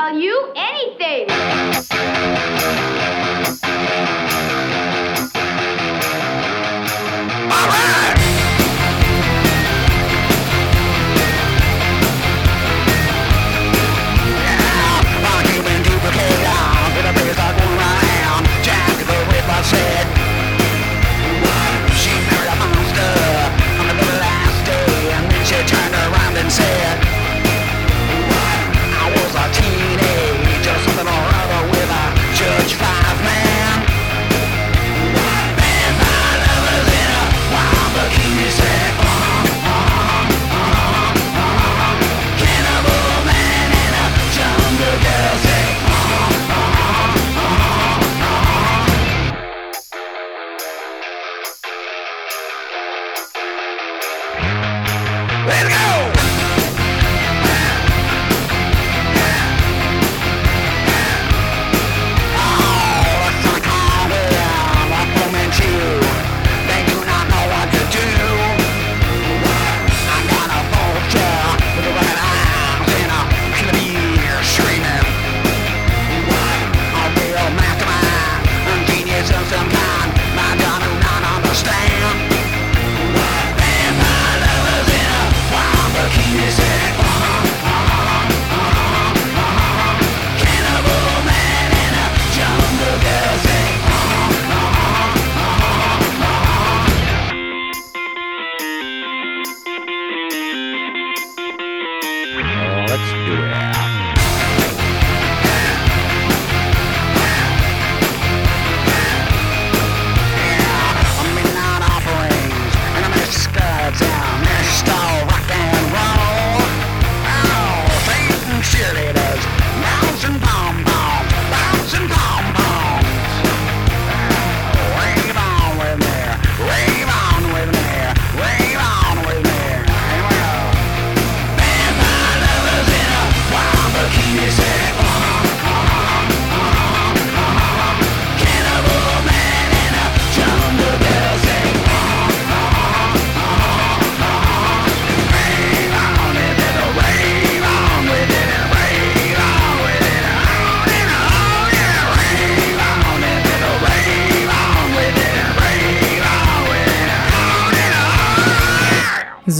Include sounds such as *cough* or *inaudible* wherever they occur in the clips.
tell you anything.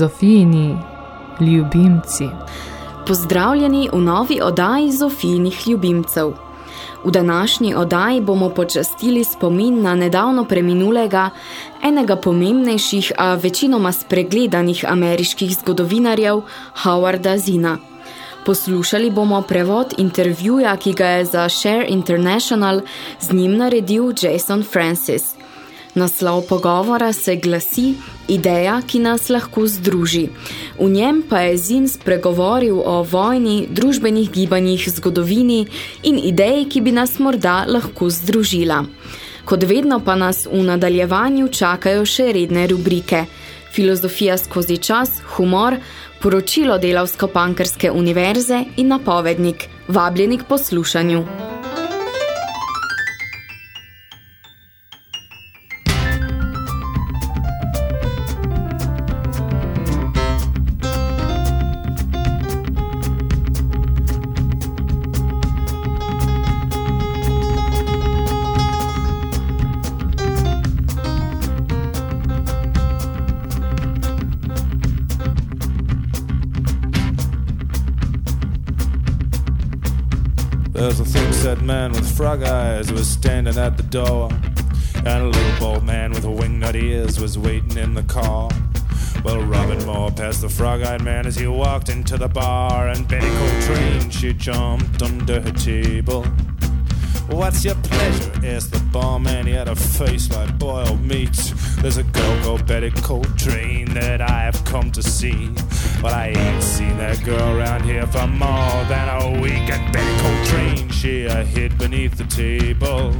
Zofijini ljubimci. Pozdravljeni v novi oddaji Zofijinih ljubimcev. V današnji oddaji bomo počastili spomin na nedavno preminulega, enega pomembnejših, a večinoma spregledanih ameriških zgodovinarjev, Howarda Zina. Poslušali bomo prevod intervjuja, ki ga je za Share International z njim naredil Jason Francis. Naslov pogovora se glasi Ideja, ki nas lahko združi. V njem pa je Zin spregovoril o vojni, družbenih gibanjih, zgodovini in ideji, ki bi nas morda lahko združila. Kot vedno pa nas v nadaljevanju čakajo še redne rubrike. Filozofija skozi čas, humor, poročilo delavsko-pankerske univerze in napovednik. Vabljeni k poslušanju. Frog-eyed man as he walked into the bar, and Betty Coltrane, she jumped under her table. What's your pleasure? asked the barman. He had a face like boiled meat. There's a girl called Betty Coltrane that I have come to see. But I ain't seen that girl around here for more than a week. And Betty Coltrane, she hid beneath the table.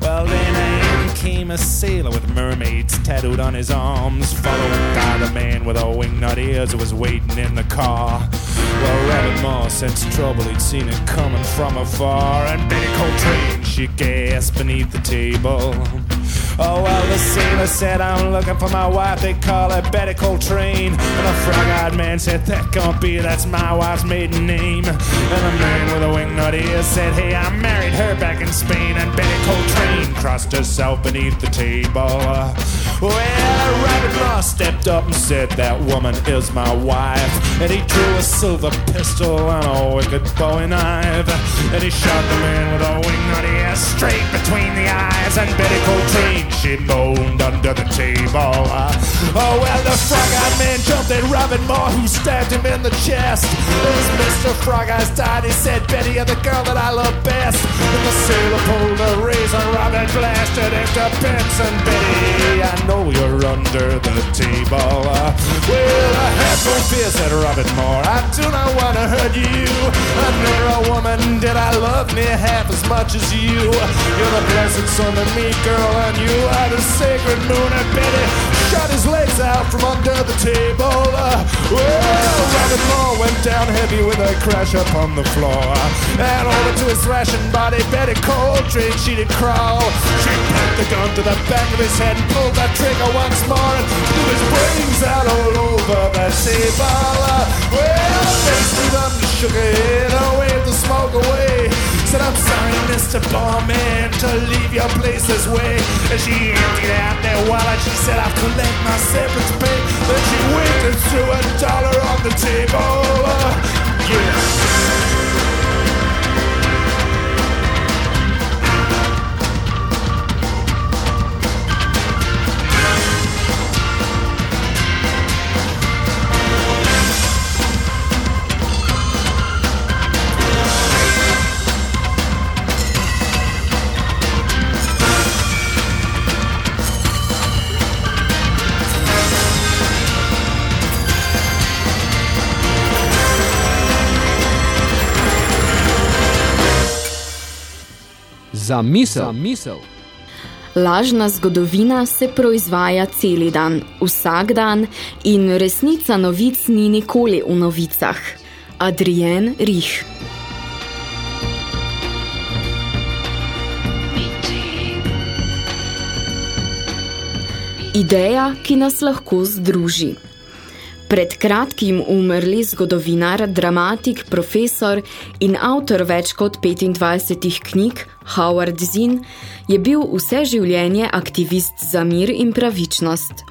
Well, then in came a sailor with mermaids tattooed on his arms, followed by the man with a wingnut ears who was waiting in the car. Well, Rabbit Moore sensed trouble, he'd seen it coming from afar, and Betty Coltrane, she gasped beneath the table. Oh, well, the sailor said, I'm looking for my wife. They call her Betty Coltrane. And the frog eyed man said, That can't be, that's my wife's maiden name. And the man with the wingnut ears said, Hey, I married her back in Spain. And Betty Coltrane crossed herself beneath the table. Well, Rabbit Moss stepped up and said, That woman is my wife. And he drew a silver pistol and a wicked bowie knife. And he shot the man with a wingnut ear straight between the eyes. And Betty Coltrane she moaned under the table. Oh, well, the frog eyed man jumped at Robin Moore, who stabbed him in the chest. As Mr. Frog Eyes died, he said, Betty, you're the girl that I love best. And the sailor pulled a razor, Robin blasted into bits. And Betty, I know you're under the table. Uh, well, I have no fear, said Robin Moore. I do not want to hurt you. I never a woman did I love near half as much as you. You're the blessed son of me, girl, and you are the sacred moon. And Betty shot his legs out from under the table. Uh, well, Robin Moore went down heavy with a crash upon the floor. And over to his thrashing body, Betty Coltrane, she did crawl. She put the gun to the back of his head and pulled that trigger once more and blew his brains out all over the table. Uh, well, up and shook and waved the smoke away. Said, I'm sorry, Mr. Barman, to leave your place this way. And she emptied out their wallet. She said, I'll collect my severance pay. Then she and threw a dollar on the table. Yeah. Za misel. Za misel. Lažna zgodovina se proizvaja celi dan, vsak dan in resnica novic ni nikoli v novicah. Adrien Rih Ideja, ki nas lahko združi. Pred kratkim umrli zgodovinar, dramatik, profesor in avtor več kot 25 knjig, Howard Zinn, je bil vse življenje aktivist za mir in pravičnost.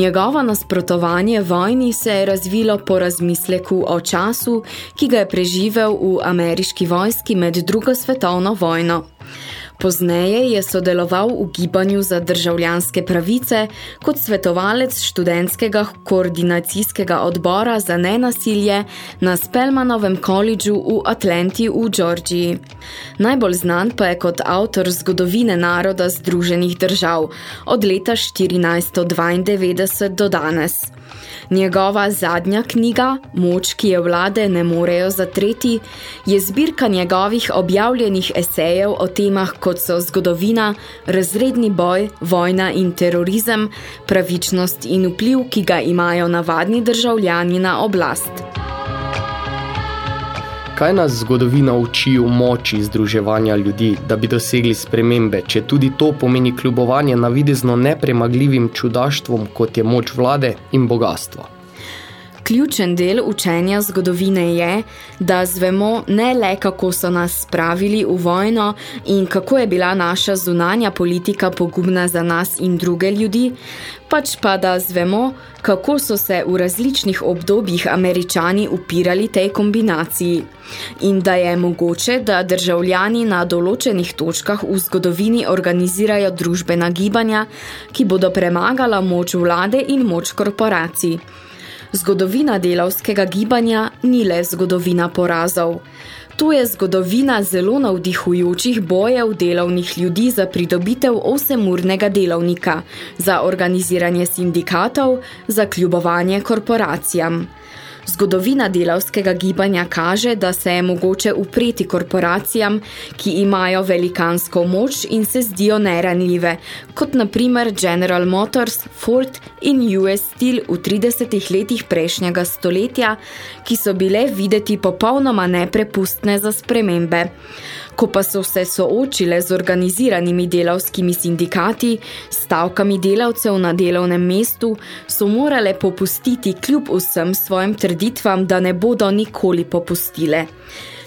Njegovo nasprotovanje vojni se je razvilo po razmisleku o času, ki ga je preživel v ameriški vojski med drugo svetovno vojno. Pozneje je sodeloval v gibanju za državljanske pravice kot svetovalec študentskega koordinacijskega odbora za nenasilje na Spelmanovem koledžu v Atlanti v Georgiji. Najbolj znan pa je kot avtor zgodovine naroda Združenih držav od leta 1492 do danes. Njegova zadnja knjiga, Moč, ki je vlade ne morejo zatreti, je zbirka njegovih objavljenih esejev o temah kot so zgodovina, razredni boj, vojna in terorizem, pravičnost in vpliv, ki ga imajo navadni državljani na oblast. Kaj nas zgodovina uči v moči združevanja ljudi, da bi dosegli spremembe, če tudi to pomeni kljubovanje navidezno nepremagljivim čudaštvom, kot je moč vlade in bogatstvo? Ključen del učenja zgodovine je, da zvemo ne le, kako so nas spravili v vojno in kako je bila naša zunanja politika pogubna za nas in druge ljudi, pač pa da zvemo, kako so se v različnih obdobjih američani upirali tej kombinaciji in da je mogoče, da državljani na določenih točkah v zgodovini organizirajo družbena gibanja, ki bodo premagala moč vlade in moč korporacij. Zgodovina delavskega gibanja ni le zgodovina porazov. To je zgodovina zelo navdihujočih bojev delovnih ljudi za pridobitev osemurnega delovnika, za organiziranje sindikatov, za kljubovanje korporacijam. Zgodovina delavskega gibanja kaže, da se je mogoče upreti korporacijam, ki imajo velikansko moč in se zdijo neranljive, kot na primer General Motors, Ford in US Steel v 30 letih prejšnjega stoletja, ki so bile videti popolnoma neprepustne za spremembe. Ko pa so se soočile z organiziranimi delavskimi sindikati, stavkami delavcev na delovnem mestu, so morale popustiti kljub vsem svojim trditvam, da ne bodo nikoli popustile.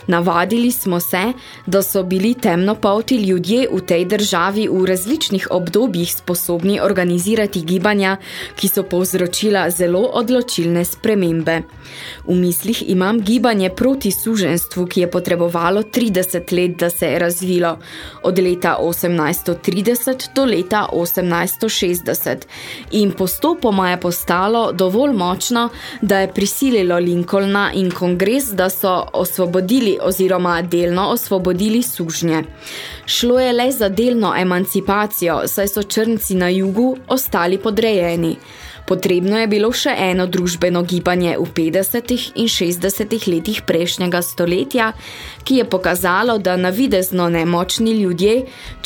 Navadili smo se, da so bili temnopolti ljudje v tej državi v različnih obdobjih sposobni organizirati gibanja, ki so povzročila zelo odločilne spremembe. V mislih imam gibanje proti suženstvu, ki je potrebovalo 30 let, da se je razvilo, od leta 1830 do leta 1860 in postopoma je postalo dovolj močno, da je prisililo Lincolna in kongres, da so osvobodili oziroma delno osvobodili sužnje. Šlo je le za delno emancipacijo, saj so črnci na jugu ostali podrejeni. Potrebno je bilo še eno družbeno gibanje v 50. in 60. letih prejšnjega stoletja, ki je pokazalo, da navidezno nemočni ljudje,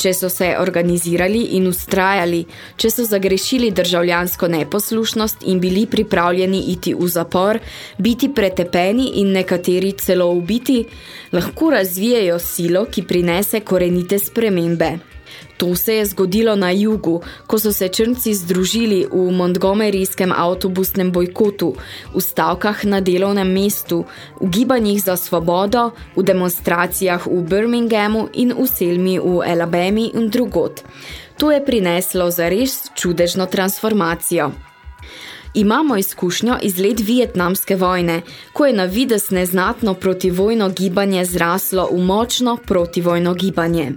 če so se organizirali in ustrajali, če so zagrešili državljansko neposlušnost in bili pripravljeni iti v zapor, biti pretepeni in nekateri celo ubiti, lahko razvijajo silo, ki prinese korenite spremembe. To se je zgodilo na jugu, ko so se črnci združili v Montgomeryjskem avtobusnem bojkotu, v stavkah na delovnem mestu, v gibanjih za svobodo, v demonstracijah v Birminghamu in v Selmi v Alabami in drugot. To je prineslo za res čudežno transformacijo. Imamo izkušnjo iz let vietnamske vojne, ko je na vides neznatno protivojno gibanje zraslo v močno protivojno gibanje.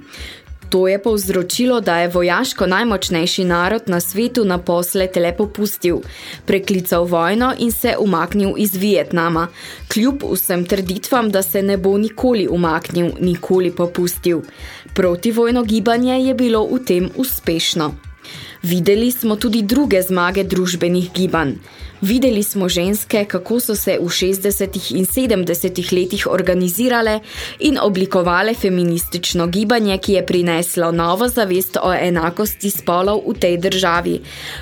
To je povzročilo, da je vojaško najmočnejši narod na svetu naposled le popustil, preklical vojno in se umaknil iz Vietnama, kljub vsem trditvam, da se ne bo nikoli umaknil, nikoli popustil. Protivojno gibanje je bilo v tem uspešno. Videli smo tudi druge zmage družbenih gibanj. Videli smo ženske, kako so se v 60. in 70. letih organizirale in oblikovale feministično gibanje, ki je prineslo novo zavest o enakosti spolov v tej državi,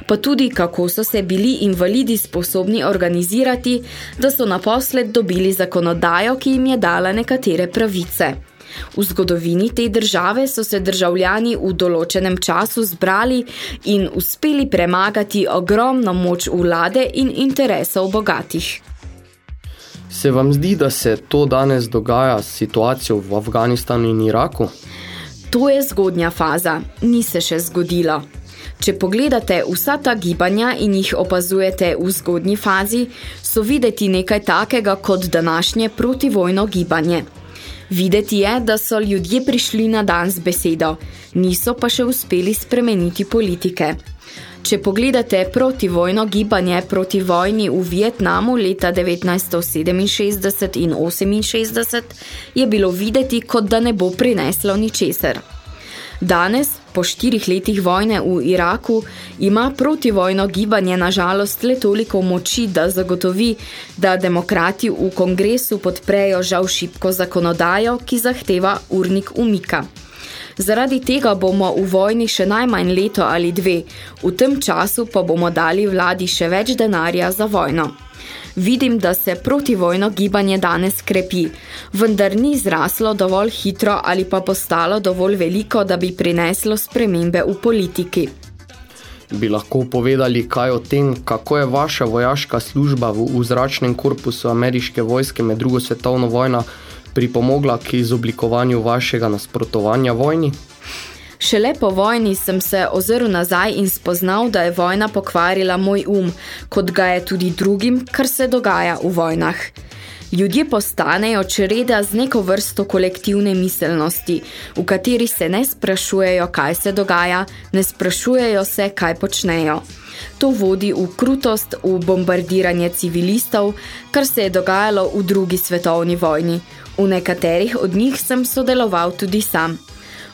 pa tudi kako so se bili invalidi sposobni organizirati, da so naposled dobili zakonodajo, ki jim je dala nekatere pravice. V zgodovini te države so se državljani v določenem času zbrali in uspeli premagati ogromno moč vlade in interesov bogatih. Se vam zdi, da se to danes dogaja s situacijo v Afganistanu in Iraku? To je zgodnja faza, ni se še zgodilo. Če pogledate vsa ta gibanja in jih opazujete v zgodnji fazi, so videti nekaj takega kot današnje protivojno gibanje. Videti je, da so ljudje prišli na dan z besedo, niso pa še uspeli spremeniti politike. Če pogledate protivojno gibanje proti vojni v Vietnamu leta 1967 in 68, je bilo videti, kot da ne bo prineslo ničesar. Danes, po štirih letih vojne v Iraku, ima protivojno gibanje na žalost le toliko moči, da zagotovi, da demokrati v kongresu podprejo žal šipko zakonodajo, ki zahteva urnik umika. Zaradi tega bomo v vojni še najmanj leto ali dve, v tem času pa bomo dali vladi še več denarja za vojno. Vidim, da se protivojno gibanje danes krepi, vendar ni zraslo dovolj hitro ali pa postalo dovolj veliko, da bi prineslo spremembe v politiki. Bi lahko povedali kaj o tem, kako je vaša vojaška služba v vzračnem korpusu ameriške vojske med drugo svetovno vojno pripomogla k izoblikovanju vašega nasprotovanja vojni? Šele po vojni sem se ozrl nazaj in spoznal, da je vojna pokvarila moj um, kot ga je tudi drugim, kar se dogaja v vojnah. Ljudje postanejo čreda z neko vrsto kolektivne miselnosti, v kateri se ne sprašujejo, kaj se dogaja, ne sprašujejo se, kaj počnejo. To vodi v krutost, v bombardiranje civilistov, kar se je dogajalo v drugi svetovni vojni. V nekaterih od njih sem sodeloval tudi sam.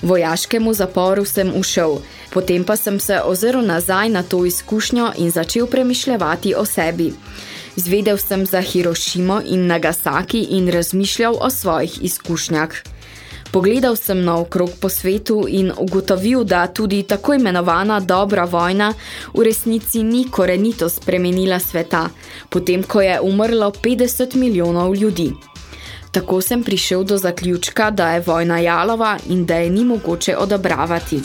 Vojaškemu zaporu sem ušel, potem pa sem se ozrl nazaj na to izkušnjo in začel premišljevati o sebi. Zvedel sem za Hirošimo in Nagasaki in razmišljal o svojih izkušnjah. Pogledal sem na okrog po svetu in ugotovil, da tudi tako imenovana dobra vojna v resnici ni korenito spremenila sveta, potem ko je umrlo 50 milijonov ljudi. Tako sem prišel do zaključka, da je vojna jalova in da je ni mogoče odobravati.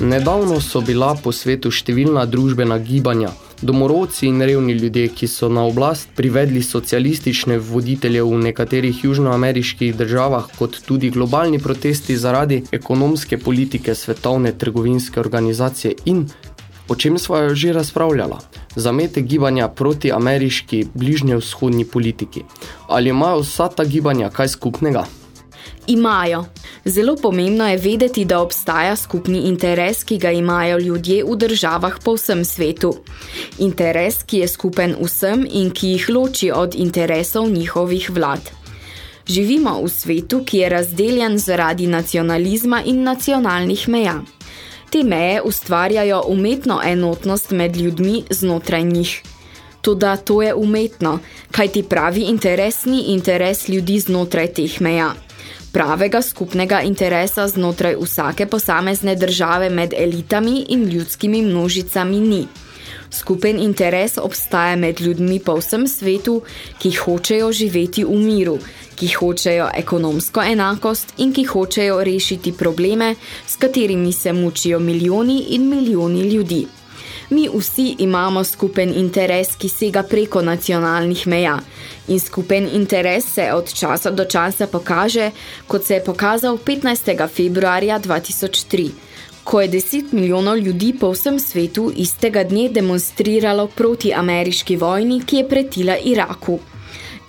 Nedavno so bila po svetu številna družbena gibanja, domorodci in revni ljudje, ki so na oblast privedli socialistične voditelje v nekaterih južnoameriških državah, kot tudi globalni protesti zaradi ekonomske politike svetovne trgovinske organizacije in, o čem sva že razpravljala, zamete gibanja proti ameriški bližnje vzhodni politiki. Ali imajo vsa ta gibanja kaj skupnega? Imajo. Zelo pomembno je vedeti, da obstaja skupni interes, ki ga imajo ljudje v državah po vsem svetu. Interes, ki je skupen vsem in ki jih loči od interesov njihovih vlad. Živimo v svetu, ki je razdeljen zaradi nacionalizma in nacionalnih meja. Te meje ustvarjajo umetno enotnost med ljudmi znotraj njih. Toda to je umetno, kaj ti pravi interes ni interes ljudi znotraj teh meja pravega skupnega interesa znotraj vsake posamezne države med elitami in ljudskimi množicami ni. Skupen interes obstaja med ljudmi po vsem svetu, ki hočejo živeti v miru, ki hočejo ekonomsko enakost in ki hočejo rešiti probleme, s katerimi se mučijo milijoni in milijoni ljudi. Mi vsi imamo skupen interes, ki sega preko nacionalnih meja in skupen interes se od časa do časa pokaže, kot se je pokazal 15. februarja 2003, ko je 10 milijonov ljudi po vsem svetu istega dne demonstriralo proti ameriški vojni, ki je pretila Iraku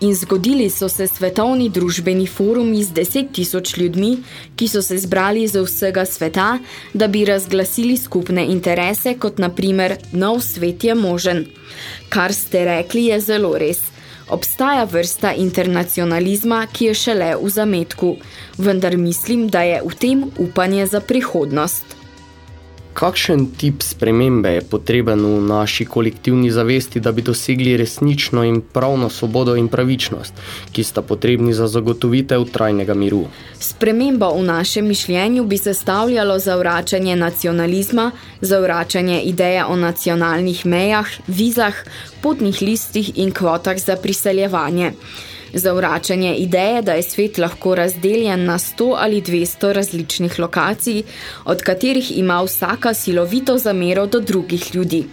in zgodili so se svetovni družbeni forumi z deset tisoč ljudmi, ki so se zbrali z vsega sveta, da bi razglasili skupne interese, kot na primer nov svet je možen. Kar ste rekli je zelo res. Obstaja vrsta internacionalizma, ki je šele v zametku, vendar mislim, da je v tem upanje za prihodnost. Kakšen tip spremembe je potreben v naši kolektivni zavesti, da bi dosegli resnično in pravno svobodo in pravičnost, ki sta potrebni za zagotovitev trajnega miru? Sprememba v našem mišljenju bi sestavljalo zavračanje nacionalizma, zavračanje ideje o nacionalnih mejah, vizah, potnih listih in kvotah za priseljevanje zavračanje ideje, da je svet lahko razdeljen na 100 ali 200 različnih lokacij, od katerih ima vsaka silovito zamero do drugih ljudi.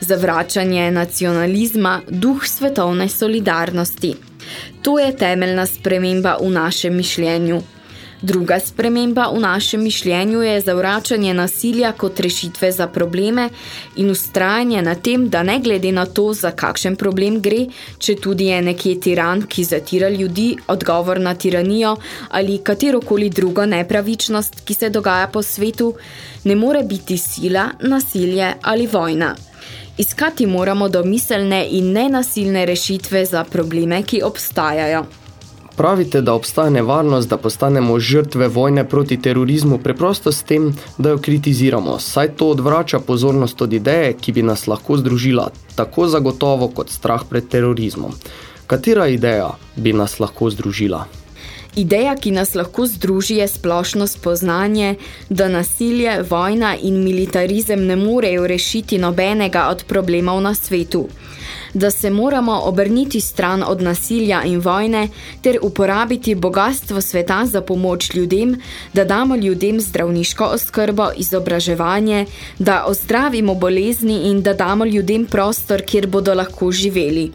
Zavračanje nacionalizma, duh svetovne solidarnosti. To je temeljna sprememba v našem mišljenju. Druga sprememba v našem mišljenju je zavračanje nasilja kot rešitve za probleme in ustrajanje na tem, da ne glede na to, za kakšen problem gre, če tudi je nekje tiran, ki zatira ljudi, odgovor na tiranijo ali katerokoli drugo nepravičnost, ki se dogaja po svetu, ne more biti sila, nasilje ali vojna. Iskati moramo domiselne in nenasilne rešitve za probleme, ki obstajajo. Pravite, da obstaja nevarnost, da postanemo žrtve vojne proti terorizmu preprosto s tem, da jo kritiziramo, saj to odvrača pozornost od ideje, ki bi nas lahko združila, tako zagotovo kot strah pred terorizmom. Katera ideja bi nas lahko združila? Ideja, ki nas lahko združi, je splošno spoznanje, da nasilje, vojna in militarizem ne morejo rešiti nobenega od problemov na svetu da se moramo obrniti stran od nasilja in vojne ter uporabiti bogatstvo sveta za pomoč ljudem, da damo ljudem zdravniško oskrbo, izobraževanje, da ozdravimo bolezni in da damo ljudem prostor, kjer bodo lahko živeli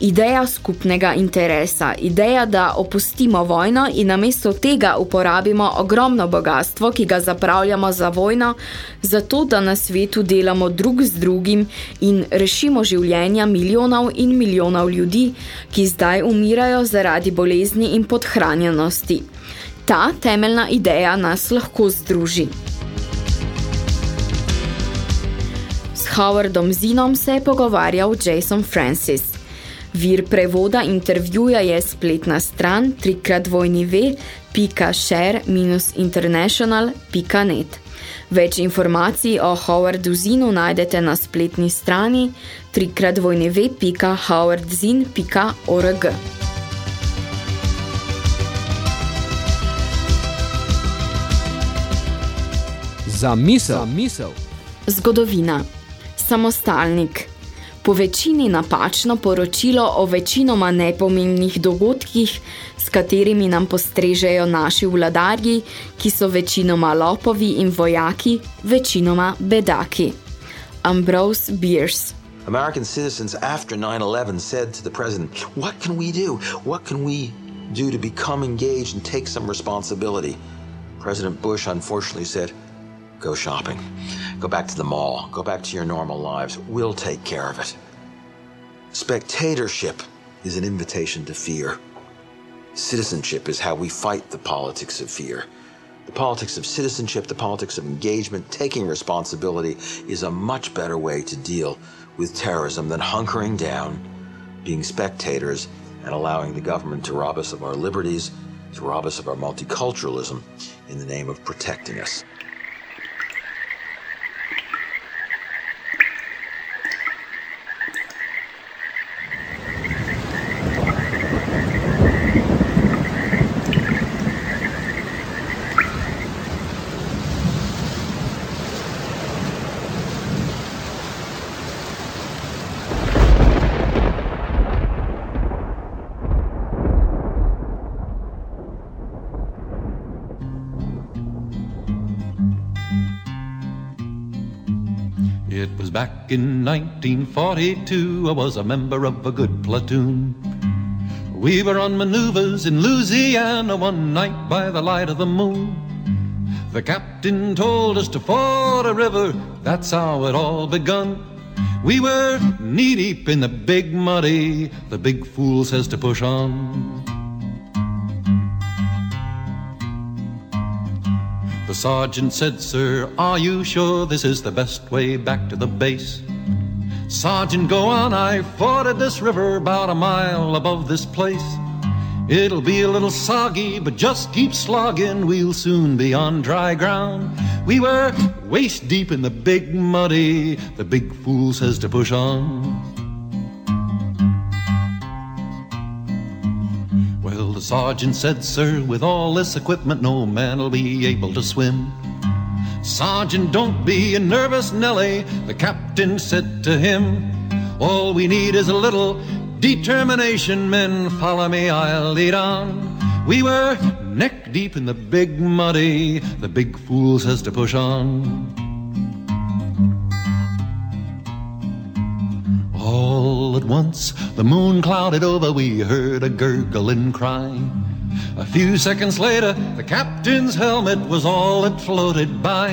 ideja skupnega interesa, ideja, da opustimo vojno in namesto tega uporabimo ogromno bogatstvo, ki ga zapravljamo za vojno, zato da na svetu delamo drug z drugim in rešimo življenja milijonov in milijonov ljudi, ki zdaj umirajo zaradi bolezni in podhranjenosti. Ta temeljna ideja nas lahko združi. S Howardom Zinom se je pogovarjal Jason Francis. Vir prevoda intervjuja je spletna stran trikratvojnive.share-international.net. Več informacij o Howardu Zinu najdete na spletni strani www.howardzin.org. Za misel. Za misel. Zgodovina. Samostalnik. Po večini napačno poročilo o večinoma nepomembnih dogodkih, s katerimi nam postrežejo naši vladarji, ki so večinoma lopovi in vojaki, večinoma bedaki. Ambrose Bierce American citizens after 9-11 said to the president, what can we do? What can we do to become engaged and take some responsibility? President Bush unfortunately said, go shopping. Go back to the mall. Go back to your normal lives. We'll take care of it. Spectatorship is an invitation to fear. Citizenship is how we fight the politics of fear. The politics of citizenship, the politics of engagement, taking responsibility is a much better way to deal with terrorism than hunkering down, being spectators, and allowing the government to rob us of our liberties, to rob us of our multiculturalism in the name of protecting us. It was back in 1942, I was a member of a good platoon. We were on maneuvers in Louisiana one night by the light of the moon. The captain told us to ford a river, that's how it all begun. We were knee deep in the big muddy, the big fool says to push on. The sergeant said, Sir, are you sure this is the best way back to the base? Sergeant, go on, I forded this river about a mile above this place. It'll be a little soggy, but just keep slogging, we'll soon be on dry ground. We were waist deep in the big muddy, the big fool says to push on. The sergeant said, Sir, with all this equipment, no man'll be able to swim. Sergeant, don't be a nervous Nelly, the captain said to him. All we need is a little determination, men. Follow me, I'll lead on. We were neck deep in the big muddy, the big fool says to push on. All at once, the moon clouded over, we heard a gurgling cry. A few seconds later, the captain's helmet was all that floated by.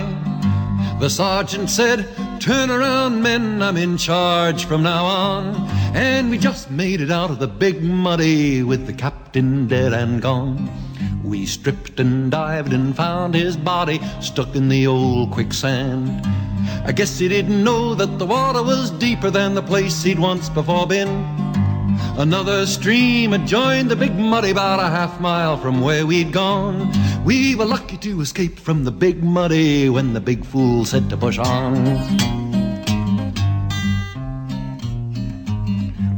The sergeant said, Turn around, men, I'm in charge from now on. And we just made it out of the big muddy with the captain dead and gone. We stripped and dived and found his body stuck in the old quicksand. I guess he didn't know that the water was deeper than the place he'd once before been. Another stream had joined the big muddy about a half mile from where we'd gone. We were lucky to escape from the big muddy when the big fool said to push on.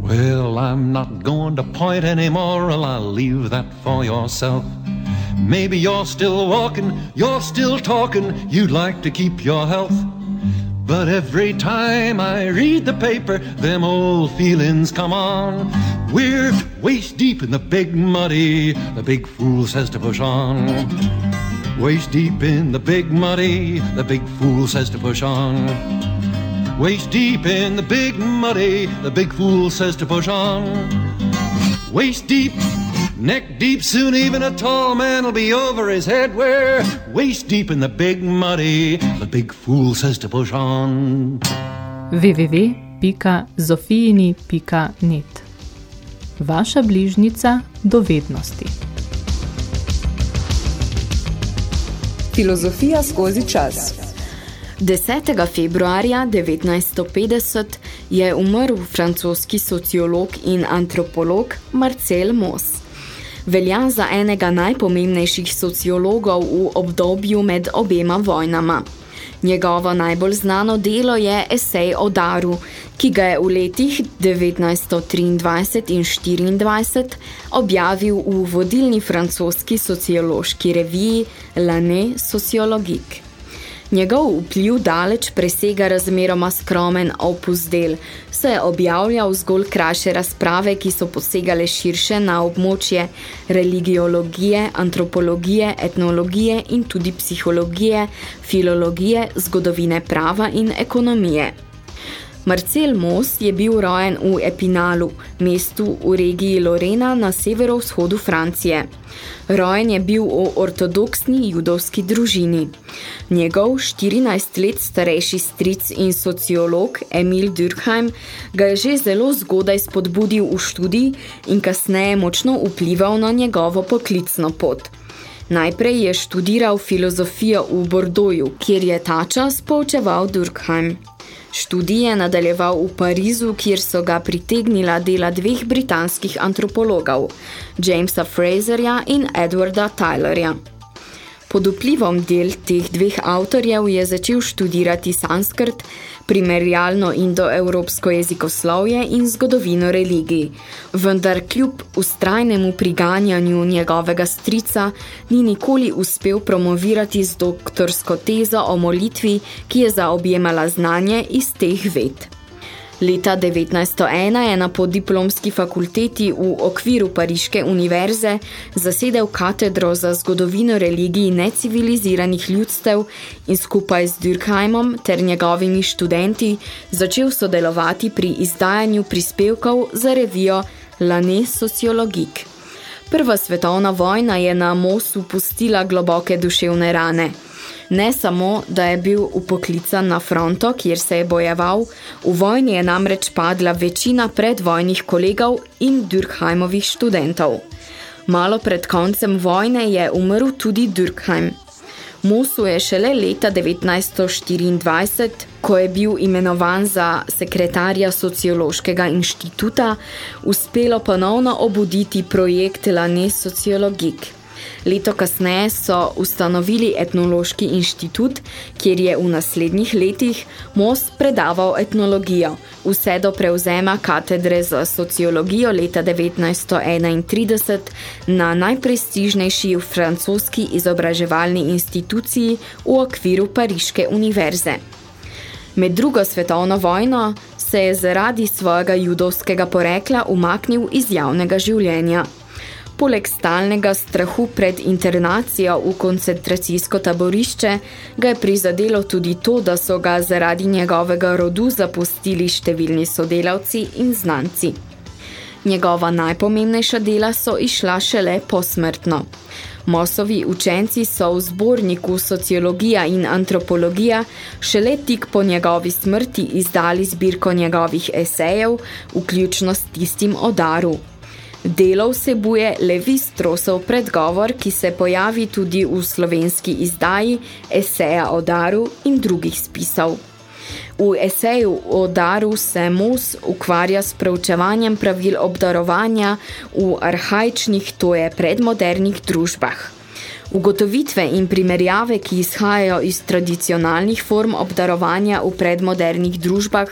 Well, I'm not going to point anymore, I'll leave that for yourself. Maybe you're still walking, you're still talking, you'd like to keep your health. But every time I read the paper, them old feelings come on. We're waist deep in the big muddy, the big fool says to push on. Waist deep in the big muddy, the big fool says to push on. Waist deep in the big muddy, the big fool says to push on. Waist deep, neck deep, soon even a tall man will be over his head. We're waist deep in the big muddy, the big fool says to push on. www.zofijini.net Vaša bližnica dovednosti. Filozofija skozi čas. 10. februarja 1950 je umrl francoski sociolog in antropolog Marcel Moss. Velja za enega najpomembnejših sociologov v obdobju med obema vojnama. Njegovo najbolj znano delo je esej o daru, ki ga je v letih 1923 in 24 objavil v vodilni francoski sociološki reviji L'année sociologique. Njegov vpliv daleč presega razmeroma skromen opus del, se je objavljal zgolj krajše razprave, ki so posegale širše na območje religiologije, antropologije, etnologije in tudi psihologije, filologije, zgodovine prava in ekonomije. Marcel Mos je bil rojen v Epinalu, mestu v regiji Lorena na severovzhodu Francije. Rojen je bil v ortodoksni judovski družini. Njegov 14 let starejši stric in sociolog Emil Durkheim ga je že zelo zgodaj spodbudil v študij in kasneje močno vplival na njegovo poklicno pot. Najprej je študiral filozofijo v Bordoju, kjer je ta čas poučeval Durkheim. Študije nadaljeval v Parizu, kjer so ga pritegnila dela dveh britanskih antropologov, Jamesa Fraserja in Edwarda Tylerja. Pod vplivom del teh dveh avtorjev je začel študirati sanskrt, primerjalno indoevropsko jezikoslovje in zgodovino religij. Vendar kljub ustrajnemu priganjanju njegovega strica ni nikoli uspel promovirati z doktorsko tezo o molitvi, ki je zaobjemala znanje iz teh ved. Leta 1901 je na podiplomski fakulteti v okviru Pariške univerze zasedel katedro za zgodovino religiji neciviliziranih ljudstev in skupaj z Durkheimom ter njegovimi študenti začel sodelovati pri izdajanju prispevkov za revijo L'année sociologique. Prva svetovna vojna je na Mosu pustila globoke duševne rane – Ne samo, da je bil upoklican na fronto, kjer se je bojeval, v vojni je namreč padla večina predvojnih kolegov in Durkheimovih študentov. Malo pred koncem vojne je umrl tudi Durkheim. Mosu je šele leta 1924, ko je bil imenovan za sekretarja sociološkega inštituta, uspelo ponovno obuditi projekt Lane Sociologik. Leto kasneje so ustanovili etnološki inštitut, kjer je v naslednjih letih Most predaval etnologijo, vse do prevzema katedre za sociologijo leta 1931 na najprestižnejši francoski izobraževalni instituciji v okviru Pariške univerze. Med drugo svetovno vojno se je zaradi svojega judovskega porekla umaknil iz javnega življenja. Poleg stalnega strahu pred internacijo v koncentracijsko taborišče, ga je prizadelo tudi to, da so ga zaradi njegovega rodu zapustili številni sodelavci in znanci. Njegova najpomembnejša dela so išla šele posmrtno. Mosovi učenci so v zborniku Sociologija in antropologija šele tik po njegovi smrti izdali zbirko njegovih esejev, vključno s tistim o daru. Delo vsebuje Levi Strosov predgovor, ki se pojavi tudi v slovenski izdaji Eseja o daru in drugih spisov. V eseju o daru se Mos ukvarja s preučevanjem pravil obdarovanja v arhaičnih, to je predmodernih družbah. Ugotovitve in primerjave, ki izhajajo iz tradicionalnih form obdarovanja v predmodernih družbah,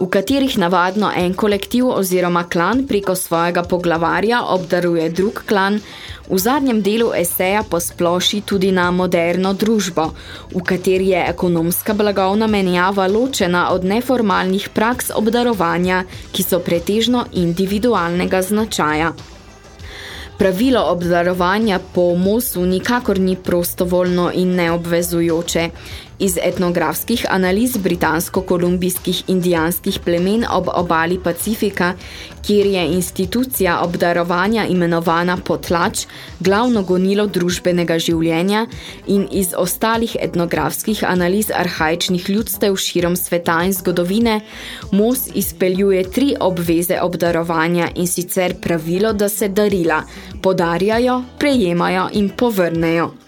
v katerih navadno en kolektiv oziroma klan preko svojega poglavarja obdaruje drug klan, v zadnjem delu eseja posploši tudi na moderno družbo, v kateri je ekonomska blagovna menjava ločena od neformalnih praks obdarovanja, ki so pretežno individualnega značaja. Pravilo obdarovanja po mosu nikakor ni prostovoljno in neobvezujoče Iz etnografskih analiz britansko-kolumbijskih indijanskih plemen ob obali Pacifika, kjer je institucija obdarovanja imenovana potlač, glavno gonilo družbenega življenja in iz ostalih etnografskih analiz arhaičnih ljudstev širom sveta in zgodovine, Mos izpeljuje tri obveze obdarovanja in sicer pravilo, da se darila podarjajo, prejemajo in povrnejo.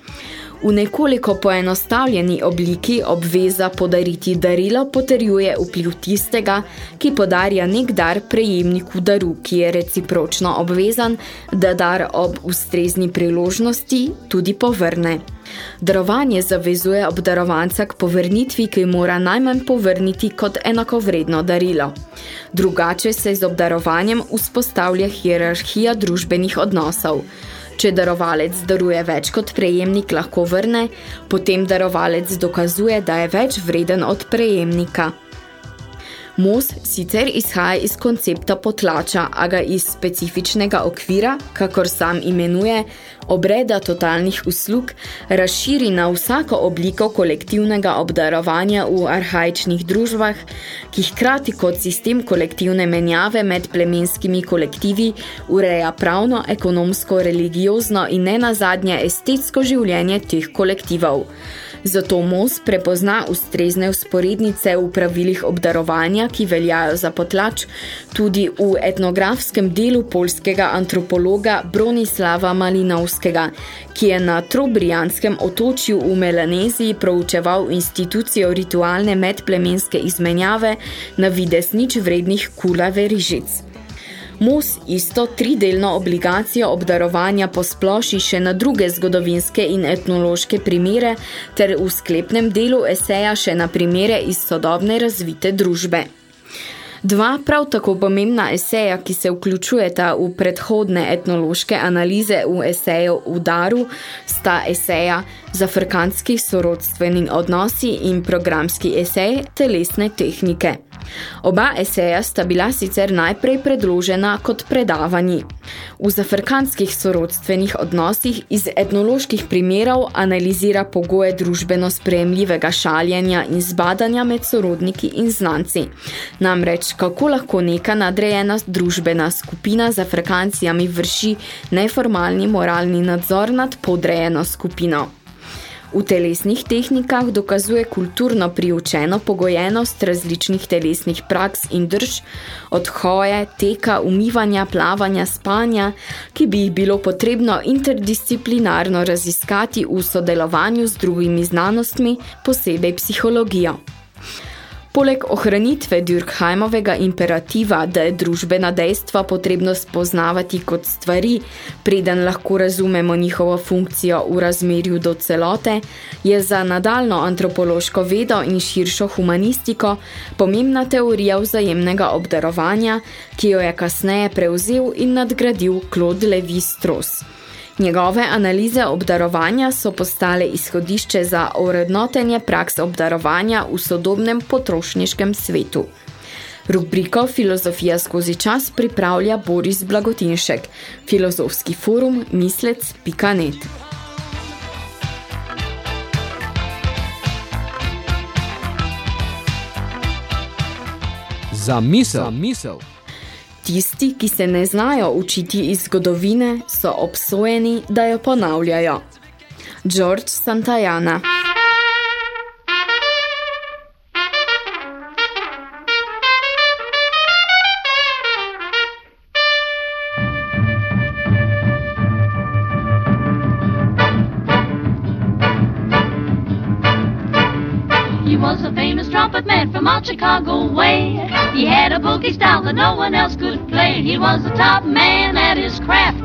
V nekoliko poenostavljeni obliki obveza podariti darilo potrjuje vpliv tistega, ki podarja nek dar prejemniku daru, ki je recipročno obvezan, da dar ob ustrezni priložnosti tudi povrne. Darovanje zavezuje obdarovanca k povrnitvi, ki mora najmanj povrniti kot enakovredno darilo. Drugače se z obdarovanjem vzpostavlja hierarhija družbenih odnosov. Če darovalec daruje več kot prejemnik lahko vrne, potem darovalec dokazuje, da je več vreden od prejemnika. Mos sicer izhaja iz koncepta potlača, a ga iz specifičnega okvira, kakor sam imenuje, obreda totalnih uslug, razširi na vsako obliko kolektivnega obdarovanja v arhaičnih družbah, ki hkrati kot sistem kolektivne menjave med plemenskimi kolektivi ureja pravno, ekonomsko, religiozno in nenazadnje estetsko življenje teh kolektivov. Zato Mos prepozna ustrezne usporednice v pravilih obdarovanja, ki veljajo za potlač, tudi v etnografskem delu polskega antropologa Bronislava Malinovskega, ki je na Trobrijanskem otočju v Melaneziji proučeval institucijo ritualne medplemenske izmenjave na vides nič vrednih kula verižic. Mus isto tridelno obligacijo obdarovanja posploši še na druge zgodovinske in etnološke primere ter v sklepnem delu eseja še na primere iz sodobne razvite družbe. Dva prav tako pomembna eseja, ki se vključujeta v predhodne etnološke analize v eseju v daru, sta eseja Zafrkanski sorodstveni odnosi in programski esej telesne tehnike. Oba eseja sta bila sicer najprej predložena kot predavanji. V zafrkanskih sorodstvenih odnosih iz etnoloških primerov analizira pogoje družbeno sprejemljivega šaljenja in zbadanja med sorodniki in znanci. Namreč, kako lahko neka nadrejena družbena skupina z afrikancijami vrši neformalni moralni nadzor nad podrejeno skupino. V telesnih tehnikah dokazuje kulturno priučeno pogojenost različnih telesnih praks in drž, od hoje, teka, umivanja, plavanja, spanja, ki bi jih bilo potrebno interdisciplinarno raziskati v sodelovanju z drugimi znanostmi, posebej psihologijo. Poleg ohranitve Durkheimovega imperativa, da je družbena dejstva potrebno spoznavati kot stvari, preden lahko razumemo njihovo funkcijo v razmerju do celote, je za nadaljno antropološko vedo in širšo humanistiko pomembna teorija vzajemnega obdarovanja, ki jo je kasneje prevzel in nadgradil Claude Lévi-Strauss. Njegove analize obdarovanja so postale izhodišče za urednotenje praks obdarovanja v sodobnem potrošniškem svetu. Rubriko Filozofija skozi čas pripravlja Boris Blagotinšek, filozofski forum mislec.net. Za misel. Za misel. Tisti, ki se ne znajo učiti iz zgodovine, so obsojeni, da jo ponavljajo. George Santayana Chicago way. He had a boogie style that no one else could play. He was the top man at his craft.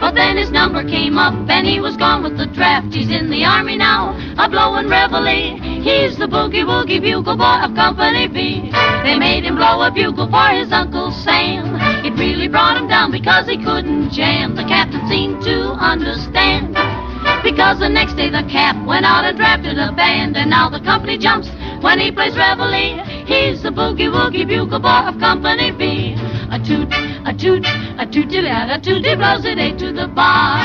But then his number came up and he was gone with the draft. He's in the army now, a blowing reveille. He's the boogie woogie bugle boy of Company B. They made him blow a bugle for his Uncle Sam. It really brought him down because he couldn't jam. The captain seemed to understand. Because the next day the cap went out and drafted a band, and now the company jumps when he plays reveille. He's the boogie woogie bugle boy of Company B. A toot, a toot, a tooty lad, a tooty blows it eight to the bar.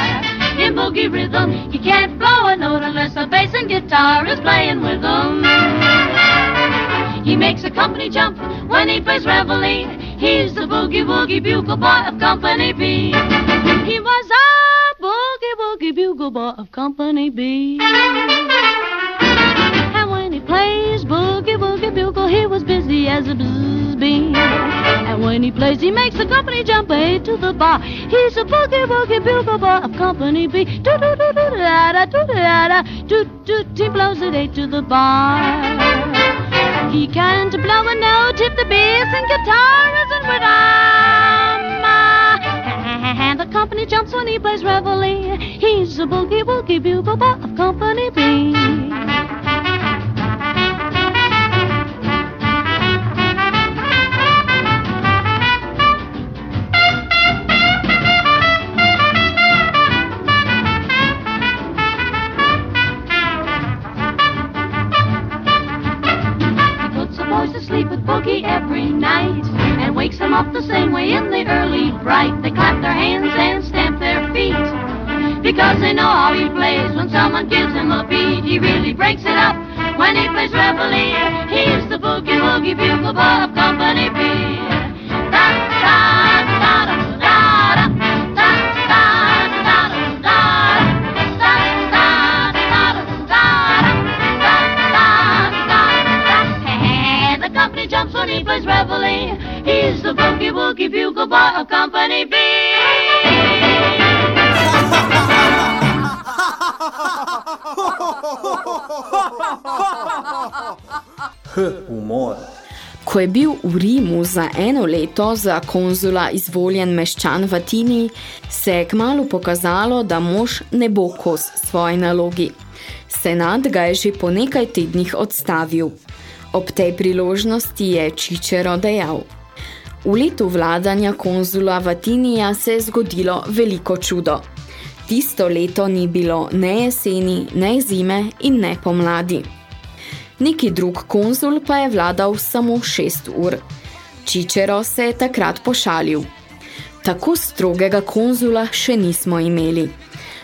In boogie rhythm, he can't blow a note unless the bass and guitar is playing with him. He makes a company jump when he plays reveille. He's the boogie woogie bugle boy of Company B. He was a boogie woogie bugle boy of Company B. Plays boogie woogie bugle, he was busy as a bzz bee. And when he plays, he makes the company jump A to the bar. He's a boogie woogie bugle bar of company B. Do do do do da da do da da do do. He blows it A to the bar. He can't blow a note if the bass and guitar isn't with. *laughs* And the company jumps when he plays reveille. He's a boogie woogie bugle bar of company B. boogie every night and wakes them up the same way in the early bright. They clap their hands and stamp their feet because they know how he plays. When someone gives him a beat, he really breaks it up. When he plays reveille, he's the boogie woogie bugle ball of Company B. Da, plays reveille. He's the boogie woogie bugle boy of Company B. Humor. Ko je bil v Rimu za eno leto za konzula izvoljen meščan Vatini, se je kmalo pokazalo, da mož ne bo kos svoji nalogi. Senat ga je že po nekaj tednih odstavil. Ob tej priložnosti je Čičero dejal. V letu vladanja konzula Vatinija se je zgodilo veliko čudo. Tisto leto ni bilo ne jeseni, ne zime in ne pomladi. Neki drug konzul pa je vladal samo šest ur. Čičero se je takrat pošalil. Tako strogega konzula še nismo imeli.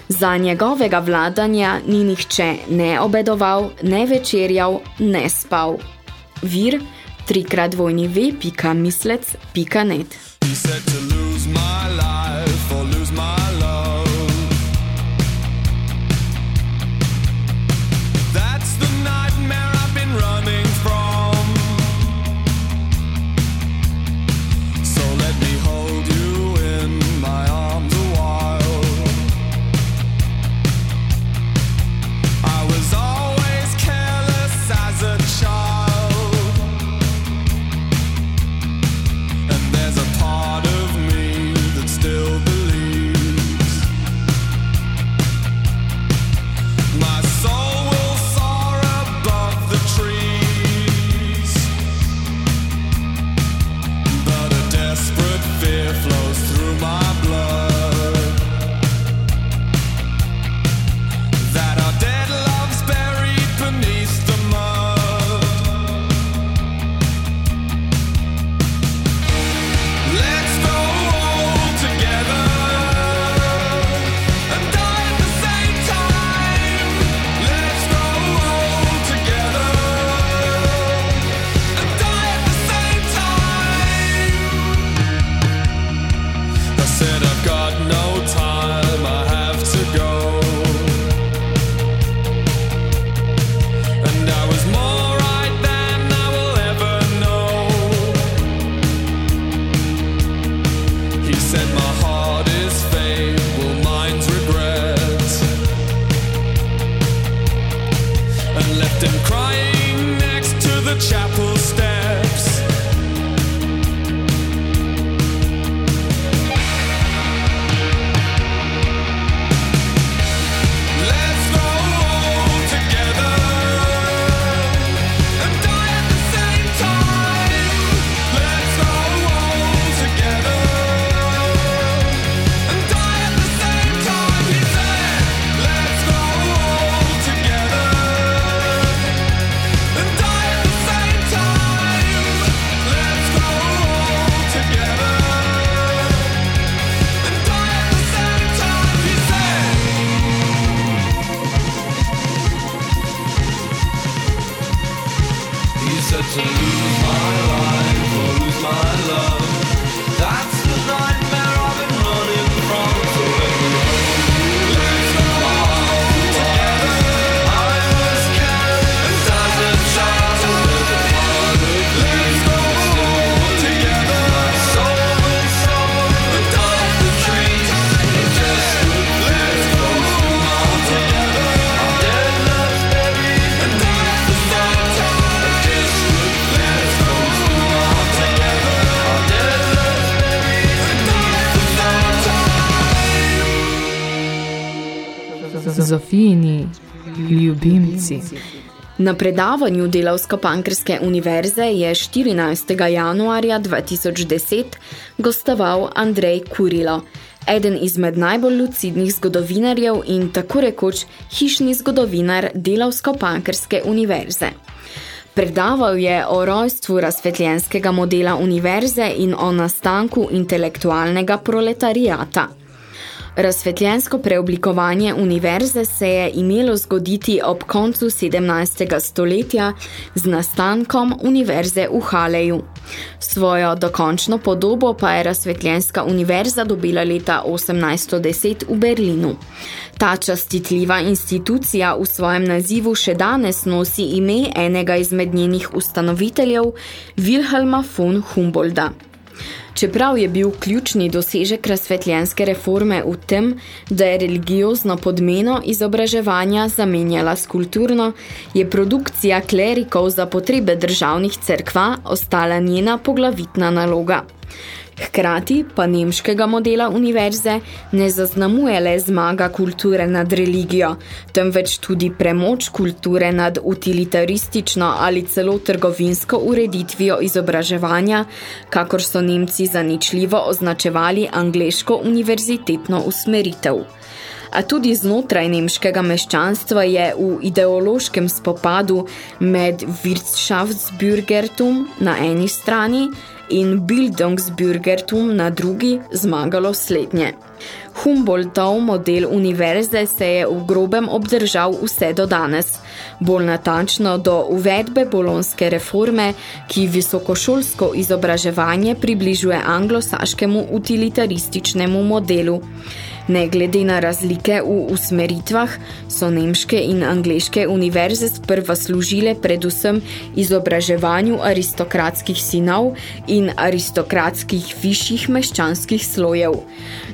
Za njegovega vladanja ni nihče ne obedoval, ne večerjal, ne spal. Vir trikrat dvojni v pika mislec pika net. Zofijini ljubimci. Na predavanju Delavsko-Pankrske univerze je 14. januarja 2010 gostoval Andrej Kurilo, eden izmed najbolj lucidnih zgodovinarjev in tako rekoč hišni zgodovinar Delavsko-Pankrske univerze. Predaval je o rojstvu razsvetljenskega modela univerze in o nastanku intelektualnega proletarijata. Razsvetljensko preoblikovanje univerze se je imelo zgoditi ob koncu 17. stoletja z nastankom univerze v Haleju. Svojo dokončno podobo pa je razsvetljenska univerza dobila leta 1810 v Berlinu. Ta častitljiva institucija v svojem nazivu še danes nosi ime enega izmed njenih ustanoviteljev, Wilhelma von Humboldta. Čeprav je bil ključni dosežek razsvetljenske reforme v tem, da je religiozno podmeno izobraževanja zamenjala s kulturno, je produkcija klerikov za potrebe državnih cerkva ostala njena poglavitna naloga. Hkrati pa nemškega modela univerze ne zaznamuje le zmaga kulture nad religijo, temveč tudi premoč kulture nad utilitaristično ali celo trgovinsko ureditvijo izobraževanja, kakor so Nemci zaničljivo označevali angleško univerzitetno usmeritev. A tudi znotraj nemškega meščanstva je v ideološkem spopadu med Wirtschaftsbürgertum na eni strani in Bildungsbürgertum na drugi zmagalo slednje. Humboldtov model univerze se je v grobem obdržal vse do danes, bolj natančno do uvedbe bolonske reforme, ki visokošolsko izobraževanje približuje anglosaškemu utilitarističnemu modelu. Ne glede na razlike v usmeritvah, so nemške in angleške univerze sprva služile predvsem izobraževanju aristokratskih sinov in aristokratskih višjih meščanskih slojev.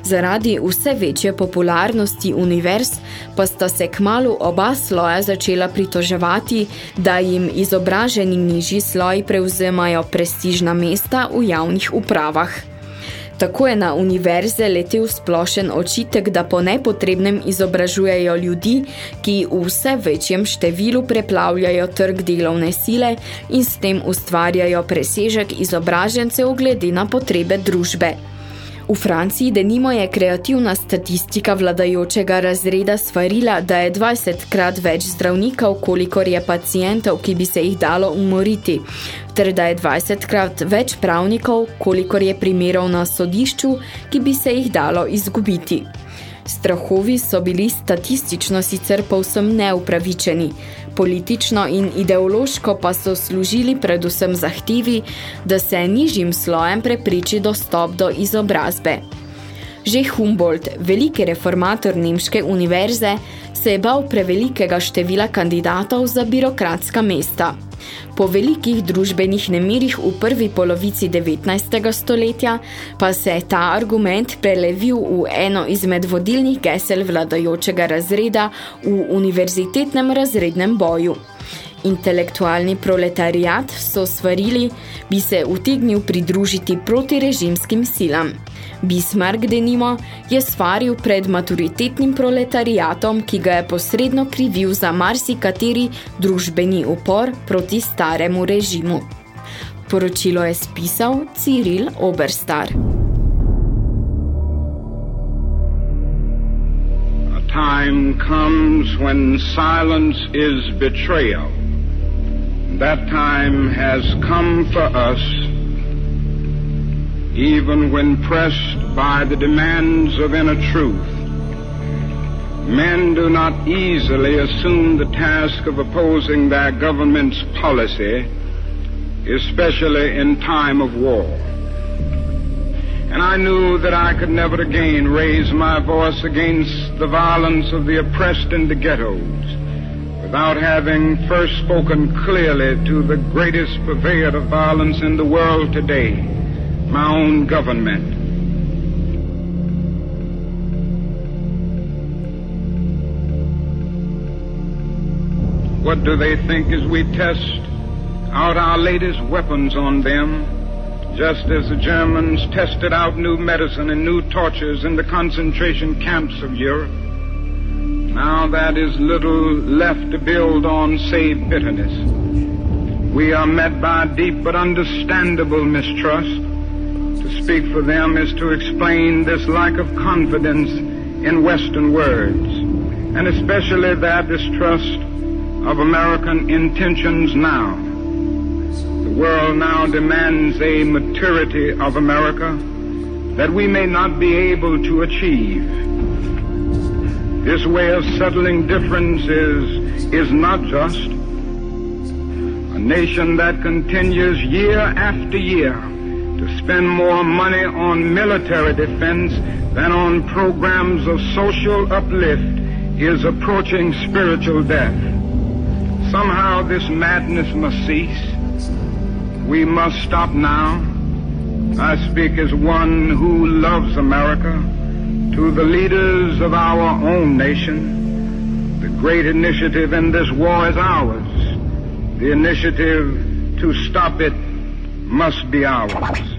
Zaradi vse večje popularnosti univerz pa sta se kmalu oba sloja začela pritoževati, da jim izobraženi nižji sloj prevzemajo prestižna mesta v javnih upravah. Tako je na univerze letel splošen očitek, da po nepotrebnem izobražujejo ljudi, ki v vse večjem številu preplavljajo trg delovne sile in s tem ustvarjajo presežek izobražencev glede na potrebe družbe. V Franciji denimo je kreativna statistika vladajočega razreda svarila, da je 20 krat več zdravnikov, kolikor je pacijentov, ki bi se jih dalo umoriti, ter da je 20 krat več pravnikov, kolikor je primerov na sodišču, ki bi se jih dalo izgubiti. Strahovi so bili statistično sicer povsem neupravičeni, politično in ideološko pa so služili predvsem zahtevi, da se nižjim slojem prepriči dostop do izobrazbe. Že Humboldt, veliki reformator Nemške univerze, se je bal prevelikega števila kandidatov za birokratska mesta. Po velikih družbenih nemirih v prvi polovici 19. stoletja pa se je ta argument prelevil v eno izmed vodilnih gesel vladajočega razreda v univerzitetnem razrednem boju. Intelektualni proletariat, so svarili, bi se utegnil pridružiti proti režimskim silam. Bismarck denimo je svaril pred maturitetnim proletariatom, ki ga je posredno krivil za marsikateri družbeni upor proti staremu režimu. Poročilo je spisal Cyril Oberstar. A time comes when silence is betrayal. That time has come for us even when pressed by the demands of inner truth. Men do not easily assume the task of opposing their government's policy, especially in time of war. And I knew that I could never again raise my voice against the violence of the oppressed in the ghettos without having first spoken clearly to the greatest purveyor of violence in the world today, my own government. What do they think as we test out our latest weapons on them, just as the Germans tested out new medicine and new tortures in the concentration camps of Europe? Now that is little left to build on save bitterness. We are met by deep but understandable mistrust. To speak for them is to explain this lack of confidence in Western words, and especially their distrust of American intentions now. The world now demands a maturity of America that we may not be able to achieve. This way of settling differences is not just. A nation that continues year after year to spend more money on military defense than on programs of social uplift is approaching spiritual death. Somehow this madness must cease. We must stop now. I speak as one who loves America to the leaders of our own nation. The great initiative in this war is ours. The initiative to stop it must be ours.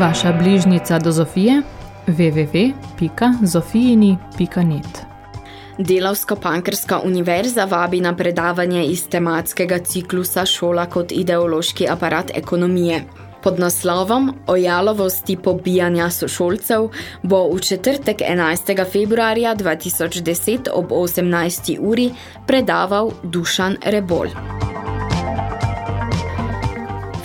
Naša bližnica do Zofije www.zofijini.net Delavsko-pankrska univerza vabi na predavanje iz tematskega ciklusa Šola kot ideološki aparat ekonomije. Pod naslovom o jalovosti pobijanja sošolcev bo v četrtek 11. februarja 2010 ob 18. uri predaval Dušan Rebol.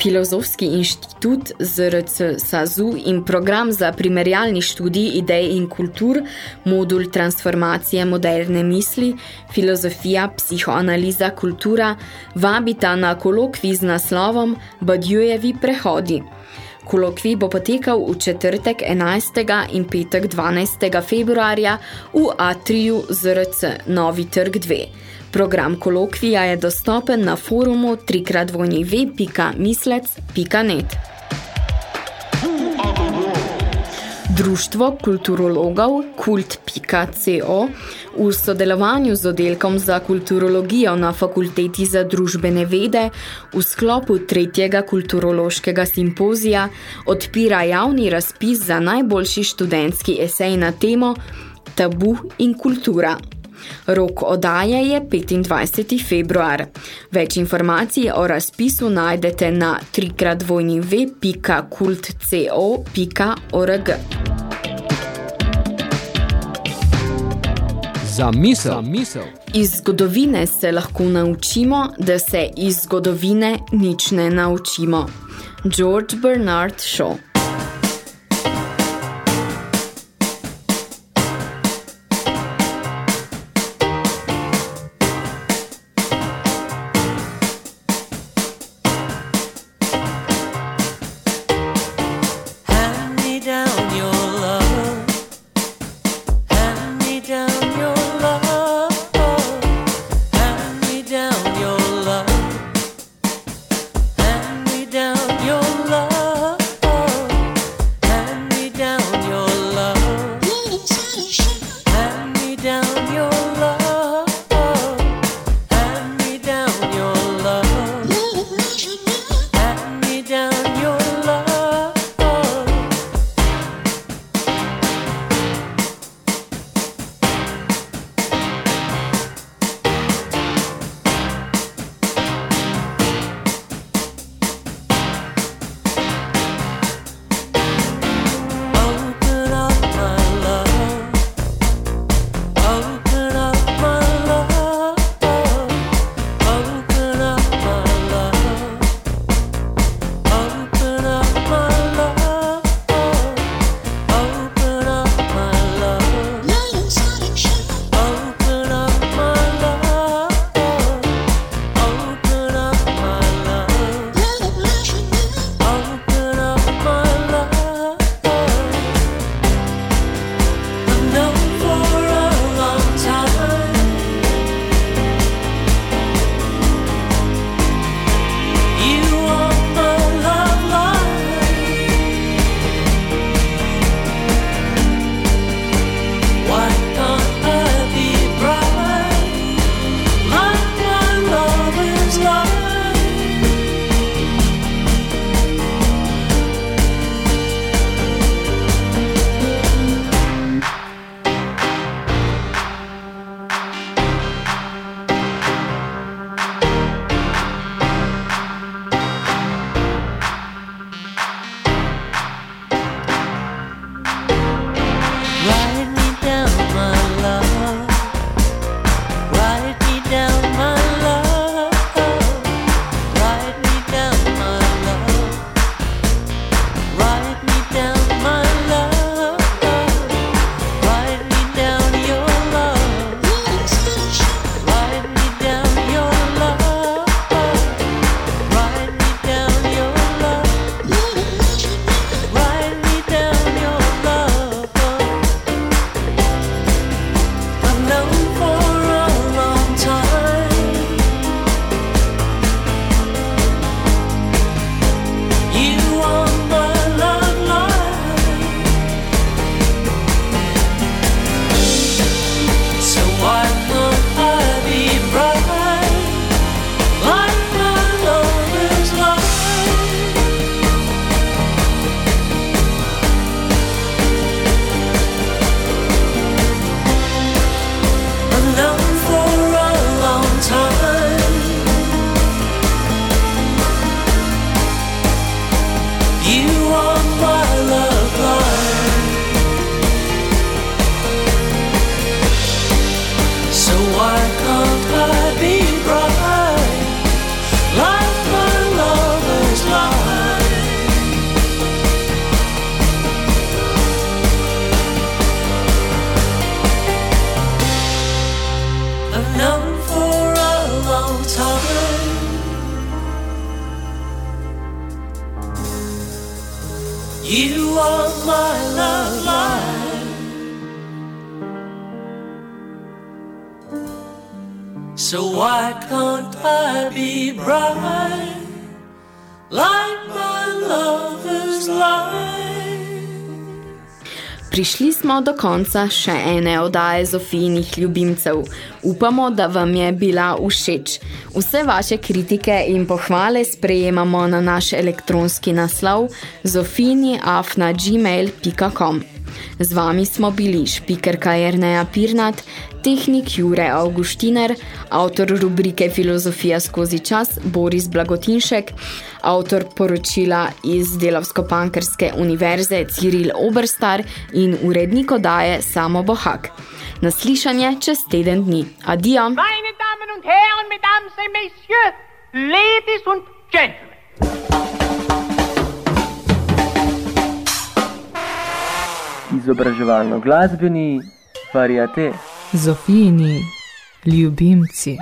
Filozofski inštitut ZRC SAZU in program za primerjalni študij idej in kultur, modul transformacije moderne misli, filozofija, psihoanaliza, kultura, vabita na kolokvi z naslovom Badjujevi prehodi. Kolokvi bo potekal v četrtek 11. in petek 12. februarja v Atriju ZRC Novi trg 2. Program kolokvija je dostopen na forumu www.mislec.net. Društvo kulturologov kult.co v sodelovanju z oddelkom za kulturologijo na Fakulteti za družbene vede v sklopu tretjega kulturološkega simpozija odpira javni razpis za najboljši študentski esej na temo Tabu in kultura. Rok odaje je 25. februar. Več informacij o razpisu najdete na trikratvojniv.kultco.org. Za misel. Za misel. Iz zgodovine se lahko naučimo, da se iz zgodovine nič ne naučimo. George Bernard Shaw Prišli smo do konca še ene odaje Zofijnih ljubimcev. Upamo, da vam je bila všeč. Vse vaše kritike in pohvale sprejemamo na naš elektronski naslov zofini.gmail.com Z vami smo bili špikerka Jerneja Pirnat, tehnik Jure Augustiner, avtor rubrike Filozofija skozi čas Boris Blagotinšek, avtor poročila iz Delavsko-Pankerske univerze Ciril Oberstar in urednik odaje Samo Bohak. Naslišanje čez teden dni. Adijo! Meine Damen und Herren, Mesdames et Messieurs, Ladies und Gentlemen. Izobraževalno glasbeni variate. Zofijini ljubimci.